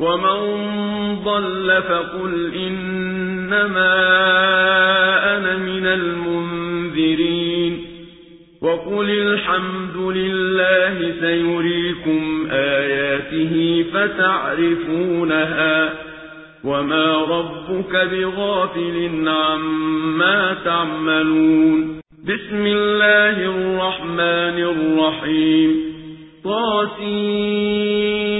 وَمَن ضَلَّ فَقُلْ إِنَّمَا أَنَا مِنَ الْمُنذِرِينَ وَقُلِ الْحَمْدُ لِلَّهِ سَيُرِيكُمْ آيَاتِهِ فَتَعْرِفُونَهَا وَمَا رَبُّكَ بِغَافِلٍ عَمَّا تَعْمَلُونَ بِسْمِ اللَّهِ الرَّحْمَنِ الرَّحِيمِ طاسيم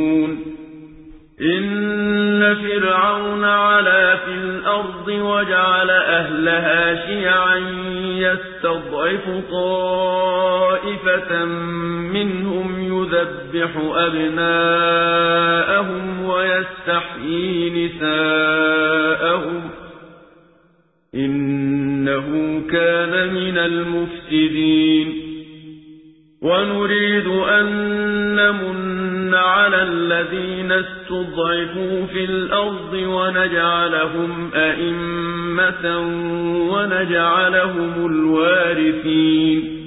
الْأَرْضِ وَجَعَلَ أَهْلَهَا شِيَعًا يَسْتَضْعِفُ طَائِفَةً مِّنْهُمْ يُذَبِّحُ أَبْنَاءَهُمْ وَيَسْتَحْيِي نِسَاءَهُمْ ۚ إِنَّهُ كَانَ مِنَ الْمُفْسِدِينَ. وَنُرِيدُ أَن نَّمُنَّ عَلَى الَّذِينَ اسْتُضْعِفُوا فِي الْأَرْضِ وَنَجْعَلَهُمْ أَئِمَّةً وَنَجْعَلَهُمُ الْوَارِثِينَ.